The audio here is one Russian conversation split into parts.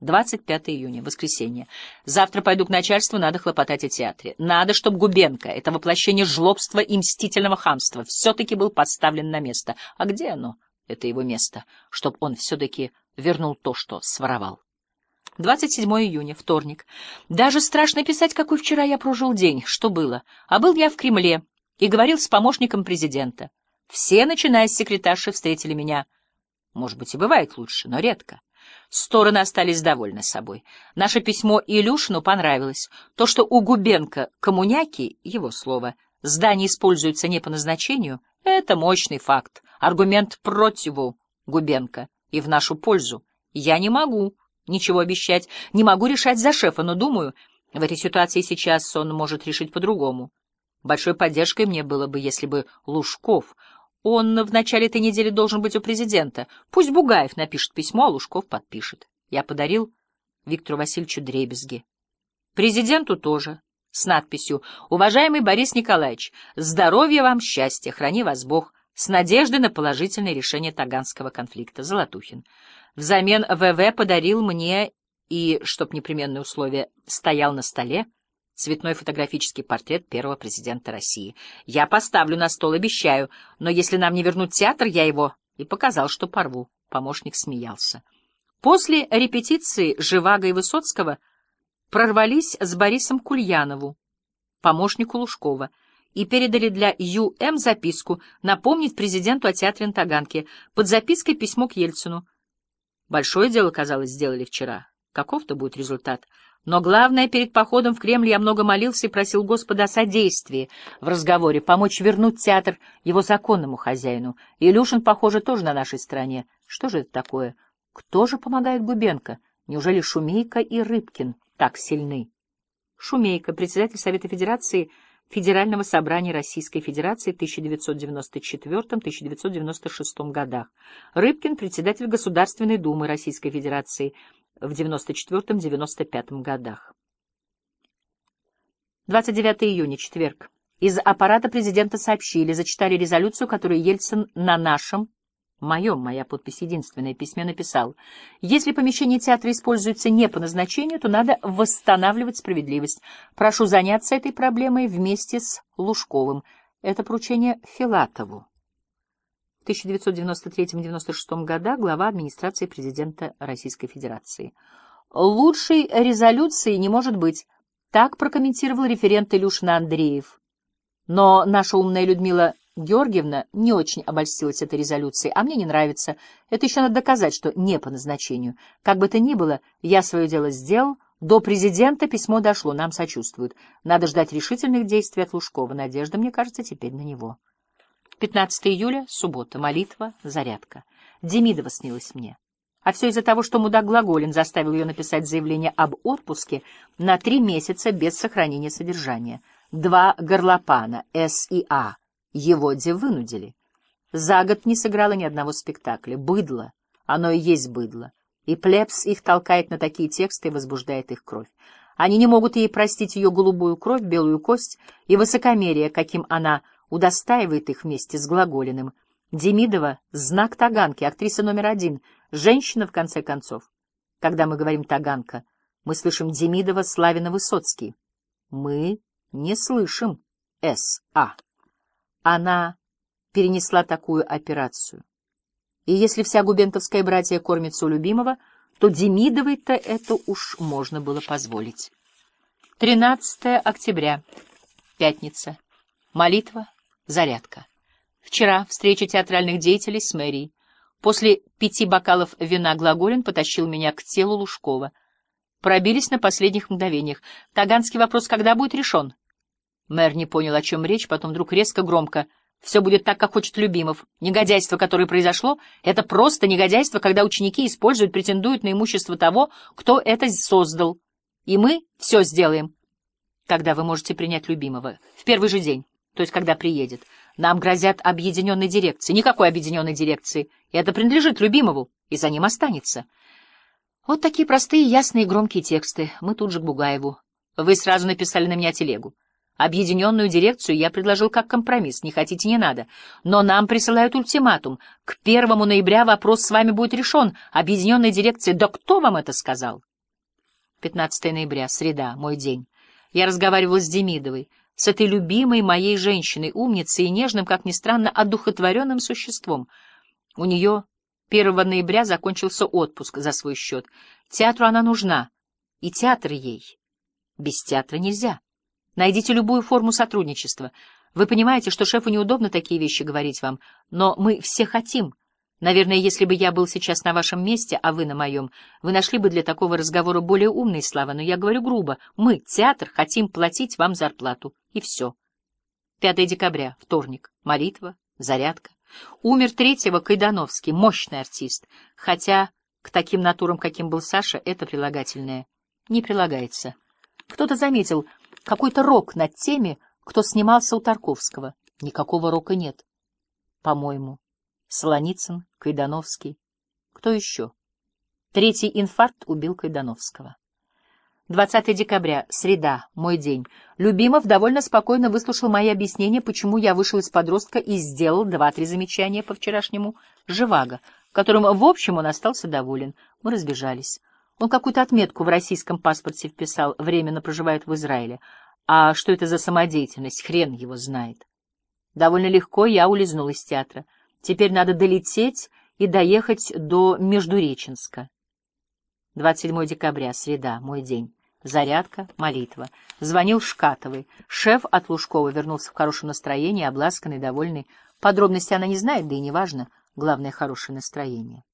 25 июня, воскресенье. Завтра пойду к начальству, надо хлопотать о театре. Надо, чтобы Губенко, это воплощение жлобства и мстительного хамства, все-таки был поставлен на место. А где оно, это его место, чтобы он все-таки вернул то, что своровал? 27 июня, вторник. Даже страшно писать, какой вчера я прожил день, что было. А был я в Кремле и говорил с помощником президента. Все, начиная с секретарши, встретили меня. Может быть, и бывает лучше, но редко. Стороны остались довольны собой. Наше письмо Илюшину понравилось. То, что у Губенко коммуняки, его слово, здание используется не по назначению, это мощный факт, аргумент противу Губенко и в нашу пользу. Я не могу ничего обещать, не могу решать за шефа, но думаю, в этой ситуации сейчас он может решить по-другому. Большой поддержкой мне было бы, если бы Лужков он в начале этой недели должен быть у президента. Пусть Бугаев напишет письмо, а Лужков подпишет. Я подарил Виктору Васильевичу дребезги. Президенту тоже, с надписью «Уважаемый Борис Николаевич, здоровья вам, счастья, храни вас Бог, с надеждой на положительное решение Таганского конфликта. Золотухин». Взамен ВВ подарил мне и, чтоб непременное условие стоял на столе, цветной фотографический портрет первого президента России. Я поставлю на стол, обещаю, но если нам не вернут театр, я его... И показал, что порву. Помощник смеялся. После репетиции Живаго и Высоцкого прорвались с Борисом Кульянову, помощнику Лужкова, и передали для ЮМ записку напомнить президенту о театре на Таганке. Под запиской письмо к Ельцину. Большое дело, казалось, сделали вчера. Каков-то будет результат. Но главное, перед походом в Кремль я много молился и просил Господа о содействии в разговоре, помочь вернуть театр его законному хозяину. Илюшин, похоже, тоже на нашей стороне. Что же это такое? Кто же помогает Губенко? Неужели Шумейко и Рыбкин так сильны? Шумейко, председатель Совета Федерации Федерального собрания Российской Федерации в 1994-1996 годах. Рыбкин, председатель Государственной Думы Российской Федерации в 94-95 годах. 29 июня, четверг. Из аппарата президента сообщили, зачитали резолюцию, которую Ельцин на нашем, моем, моя подпись единственное, письме написал. Если помещение театра используется не по назначению, то надо восстанавливать справедливость. Прошу заняться этой проблемой вместе с Лужковым. Это поручение Филатову. В 1993-1996 годах глава администрации президента Российской Федерации. Лучшей резолюции не может быть. Так прокомментировал референт Илюшина Андреев. Но наша умная Людмила Георгиевна не очень обольстилась этой резолюцией, а мне не нравится. Это еще надо доказать, что не по назначению. Как бы то ни было, я свое дело сделал. До президента письмо дошло, нам сочувствуют. Надо ждать решительных действий от Лужкова. Надежда, мне кажется, теперь на него. 15 июля, суббота, молитва, зарядка. Демидова снилась мне. А все из-за того, что мудак Глаголин заставил ее написать заявление об отпуске на три месяца без сохранения содержания. Два горлопана, С и А, его де вынудили. За год не сыграла ни одного спектакля. Быдло, оно и есть быдло. И плебс их толкает на такие тексты и возбуждает их кровь. Они не могут ей простить ее голубую кровь, белую кость и высокомерие, каким она удостаивает их вместе с Глаголиным. Демидова — знак Таганки, актриса номер один, женщина, в конце концов. Когда мы говорим «Таганка», мы слышим Демидова, Славина, Высоцкий. Мы не слышим С.А. Она перенесла такую операцию. И если вся губентовская братья кормится у любимого, то Демидовой-то это уж можно было позволить. 13 октября, пятница. Молитва Зарядка. Вчера встреча театральных деятелей с мэрией. После пяти бокалов вина Глаголин потащил меня к телу Лужкова. Пробились на последних мгновениях. Таганский вопрос когда будет решен? Мэр не понял, о чем речь, потом вдруг резко громко. Все будет так, как хочет Любимов. Негодяйство, которое произошло, это просто негодяйство, когда ученики используют, претендуют на имущество того, кто это создал. И мы все сделаем. Когда вы можете принять Любимого? В первый же день то есть когда приедет. Нам грозят объединенной дирекции. Никакой объединенной дирекции. Это принадлежит Любимову, и за ним останется. Вот такие простые, ясные, громкие тексты. Мы тут же к Бугаеву. Вы сразу написали на меня телегу. Объединенную дирекцию я предложил как компромисс. Не хотите — не надо. Но нам присылают ультиматум. К первому ноября вопрос с вами будет решен. Объединенная дирекция... Да кто вам это сказал? 15 ноября, среда, мой день. Я разговаривал с Демидовой, с этой любимой моей женщиной, умницей и нежным, как ни странно, одухотворенным существом. У нее 1 ноября закончился отпуск за свой счет. Театру она нужна, и театр ей. Без театра нельзя. Найдите любую форму сотрудничества. Вы понимаете, что шефу неудобно такие вещи говорить вам, но мы все хотим. Наверное, если бы я был сейчас на вашем месте, а вы на моем, вы нашли бы для такого разговора более умные слова, но я говорю грубо. Мы, театр, хотим платить вам зарплату. И все. 5 декабря, вторник. Молитва, зарядка. Умер третьего Кайдановский, мощный артист. Хотя к таким натурам, каким был Саша, это прилагательное не прилагается. Кто-то заметил, какой-то рок над теми, кто снимался у Тарковского. Никакого рока нет. По-моему. Солоницын, Кайдановский. Кто еще? Третий инфаркт убил Кайдановского. 20 декабря, среда, мой день. Любимов довольно спокойно выслушал мои объяснения, почему я вышел из подростка и сделал два-три замечания по вчерашнему «Живаго», которым, в общем, он остался доволен. Мы разбежались. Он какую-то отметку в российском паспорте вписал, временно проживает в Израиле. А что это за самодеятельность, хрен его знает. Довольно легко я улизнул из театра. Теперь надо долететь и доехать до Междуреченска. 27 декабря, среда, мой день. Зарядка, молитва. Звонил Шкатовый. Шеф от Лужкова вернулся в хорошем настроении, обласканный, довольный. Подробности она не знает, да и не важно. Главное — хорошее настроение.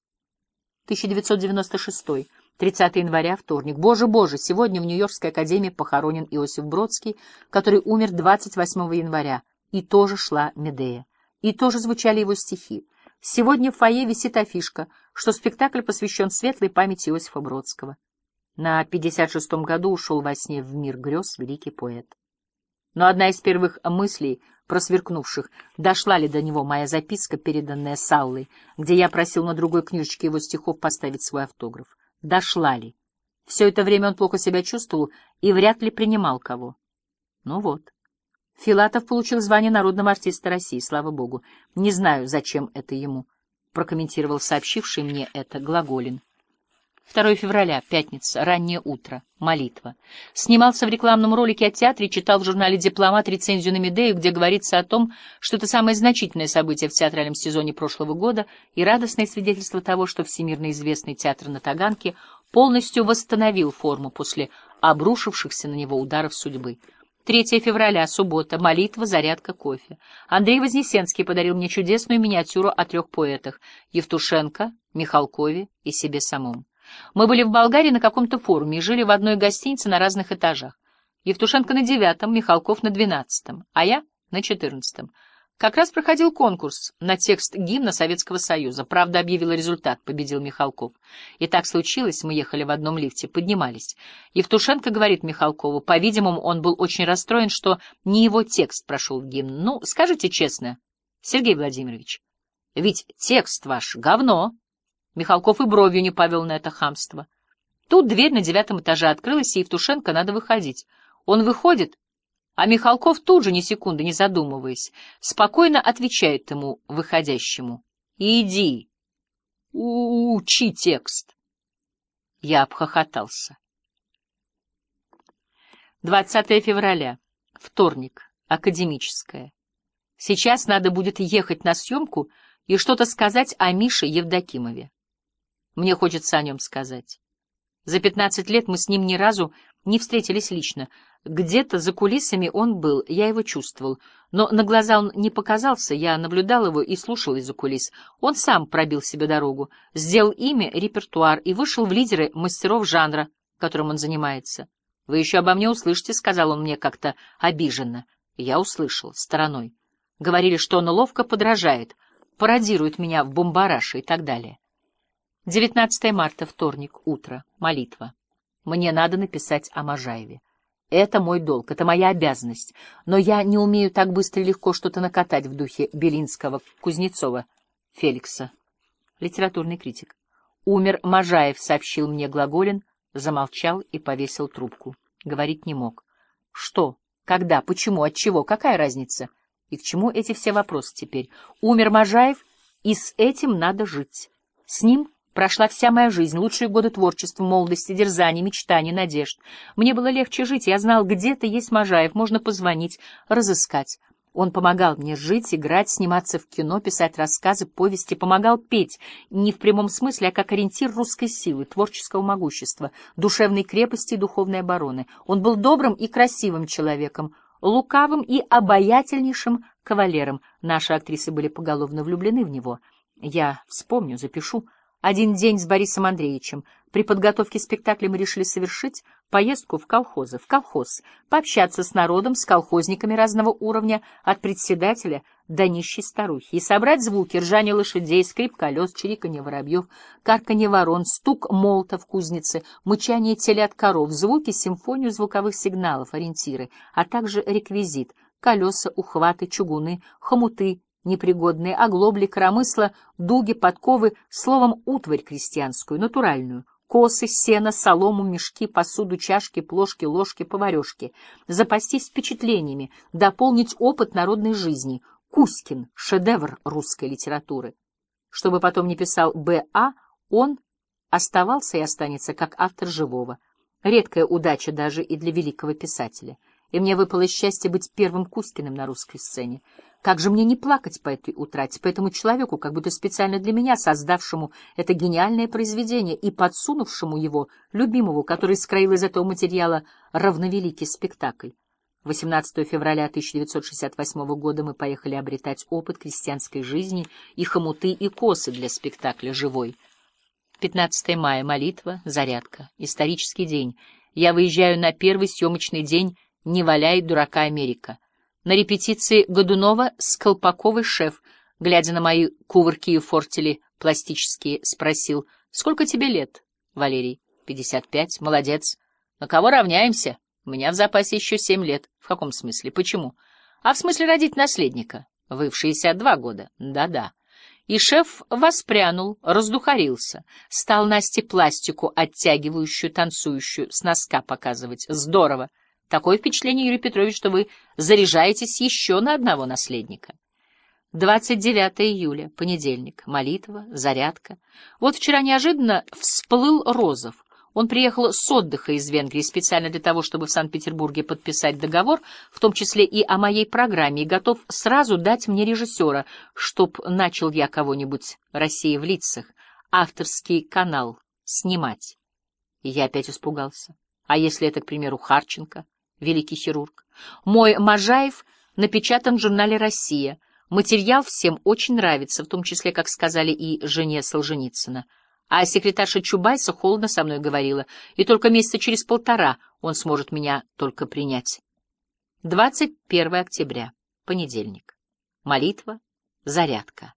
1996 30 января, вторник. Боже, боже, сегодня в Нью-Йоркской академии похоронен Иосиф Бродский, который умер 28 января, и тоже шла Медея. И тоже звучали его стихи. Сегодня в фойе висит афишка, что спектакль посвящен светлой памяти Иосифа Бродского. На 56-м году ушел во сне в мир грез великий поэт. Но одна из первых мыслей, просверкнувших, дошла ли до него моя записка, переданная Саллой, где я просил на другой книжечке его стихов поставить свой автограф дошла ли. Все это время он плохо себя чувствовал и вряд ли принимал кого. Ну вот. Филатов получил звание народного артиста России, слава богу. Не знаю, зачем это ему, прокомментировал сообщивший мне это Глаголин. 2 февраля, пятница, раннее утро, молитва. Снимался в рекламном ролике о театре, читал в журнале «Дипломат» рецензию на Медею, где говорится о том, что это самое значительное событие в театральном сезоне прошлого года и радостное свидетельство того, что всемирно известный театр на Таганке полностью восстановил форму после обрушившихся на него ударов судьбы. 3 февраля, суббота, молитва, зарядка, кофе. Андрей Вознесенский подарил мне чудесную миниатюру о трех поэтах — Евтушенко, Михалкове и себе самом. Мы были в Болгарии на каком-то форуме и жили в одной гостинице на разных этажах. Евтушенко на девятом, Михалков на двенадцатом, а я на четырнадцатом. Как раз проходил конкурс на текст гимна Советского Союза. Правда объявила результат, победил Михалков. И так случилось, мы ехали в одном лифте, поднимались. Евтушенко говорит Михалкову, по-видимому, он был очень расстроен, что не его текст прошел гимн. Ну, скажите честно, Сергей Владимирович, ведь текст ваш — говно. Михалков и бровью не повел на это хамство. Тут дверь на девятом этаже открылась, и Евтушенко надо выходить. Он выходит, а Михалков тут же, ни секунды не задумываясь, спокойно отвечает ему, выходящему. «Иди, учи текст». Я обхохотался. 20 февраля, вторник, академическая. Сейчас надо будет ехать на съемку и что-то сказать о Мише Евдокимове. Мне хочется о нем сказать. За пятнадцать лет мы с ним ни разу не встретились лично. Где-то за кулисами он был, я его чувствовал. Но на глаза он не показался, я наблюдал его и слушал из-за кулис. Он сам пробил себе дорогу, сделал имя, репертуар и вышел в лидеры мастеров жанра, которым он занимается. «Вы еще обо мне услышите», — сказал он мне как-то обиженно. Я услышал, стороной. Говорили, что он ловко подражает, пародирует меня в бомбараше и так далее. 19 марта, вторник, утро, молитва. Мне надо написать о Можаеве. Это мой долг, это моя обязанность, но я не умею так быстро и легко что-то накатать в духе Белинского, Кузнецова, Феликса. Литературный критик. Умер Можаев, сообщил мне Глаголин, замолчал и повесил трубку. Говорить не мог. Что? Когда, почему, от чего, какая разница? И к чему эти все вопросы теперь? Умер Можаев, и с этим надо жить. С ним прошла вся моя жизнь, лучшие годы творчества, молодости, дерзаний, мечтаний, надежд. Мне было легче жить, я знал, где-то есть Можаев, можно позвонить, разыскать. Он помогал мне жить, играть, сниматься в кино, писать рассказы, повести, помогал петь, не в прямом смысле, а как ориентир русской силы, творческого могущества, душевной крепости и духовной обороны. Он был добрым и красивым человеком, лукавым и обаятельнейшим кавалером. Наши актрисы были поголовно влюблены в него. Я вспомню, запишу. Один день с Борисом Андреевичем. При подготовке спектакля мы решили совершить поездку в колхозы, в колхоз, пообщаться с народом, с колхозниками разного уровня, от председателя до нищей старухи, и собрать звуки ржания лошадей, скрип колес, чириканье воробьев, карканье ворон, стук молота в кузнице, мычание телят коров, звуки, симфонию звуковых сигналов, ориентиры, а также реквизит — колеса, ухваты, чугуны, хомуты, непригодные, оглобли, коромысла, дуги, подковы, словом, утварь крестьянскую, натуральную, косы, сено, солому, мешки, посуду, чашки, плошки, ложки, поварешки, запастись впечатлениями, дополнить опыт народной жизни. Кузькин — шедевр русской литературы. Чтобы потом не писал Б.А., он оставался и останется как автор живого. Редкая удача даже и для великого писателя. И мне выпало счастье быть первым Кузькиным на русской сцене. Как же мне не плакать по этой утрате, по этому человеку, как будто специально для меня, создавшему это гениальное произведение и подсунувшему его, любимому, который скроил из этого материала равновеликий спектакль. 18 февраля 1968 года мы поехали обретать опыт крестьянской жизни и хомуты и косы для спектакля «Живой». 15 мая, молитва, зарядка, исторический день. Я выезжаю на первый съемочный день «Не валяй, дурака, Америка». На репетиции Годунова с Колпаковой шеф, глядя на мои кувырки и фортели пластические, спросил, «Сколько тебе лет, Валерий?» «Пятьдесят пять. Молодец. На кого равняемся? У меня в запасе еще семь лет. В каком смысле? Почему? А в смысле родить наследника. Вы в шестьдесят два года. Да-да». И шеф воспрянул, раздухарился, стал Насте пластику, оттягивающую, танцующую, с носка показывать. Здорово! Такое впечатление, Юрий Петрович, что вы заряжаетесь еще на одного наследника. 29 июля, понедельник, молитва, зарядка. Вот вчера неожиданно всплыл Розов. Он приехал с отдыха из Венгрии специально для того, чтобы в Санкт-Петербурге подписать договор, в том числе и о моей программе, и готов сразу дать мне режиссера, чтоб начал я кого-нибудь «Россия в лицах», авторский канал снимать. И я опять испугался. А если это, к примеру, Харченко? Великий хирург. Мой Можаев напечатан в журнале «Россия». Материал всем очень нравится, в том числе, как сказали и жене Солженицына. А секретарша Чубайса холодно со мной говорила, и только месяца через полтора он сможет меня только принять. 21 октября, понедельник. Молитва, зарядка.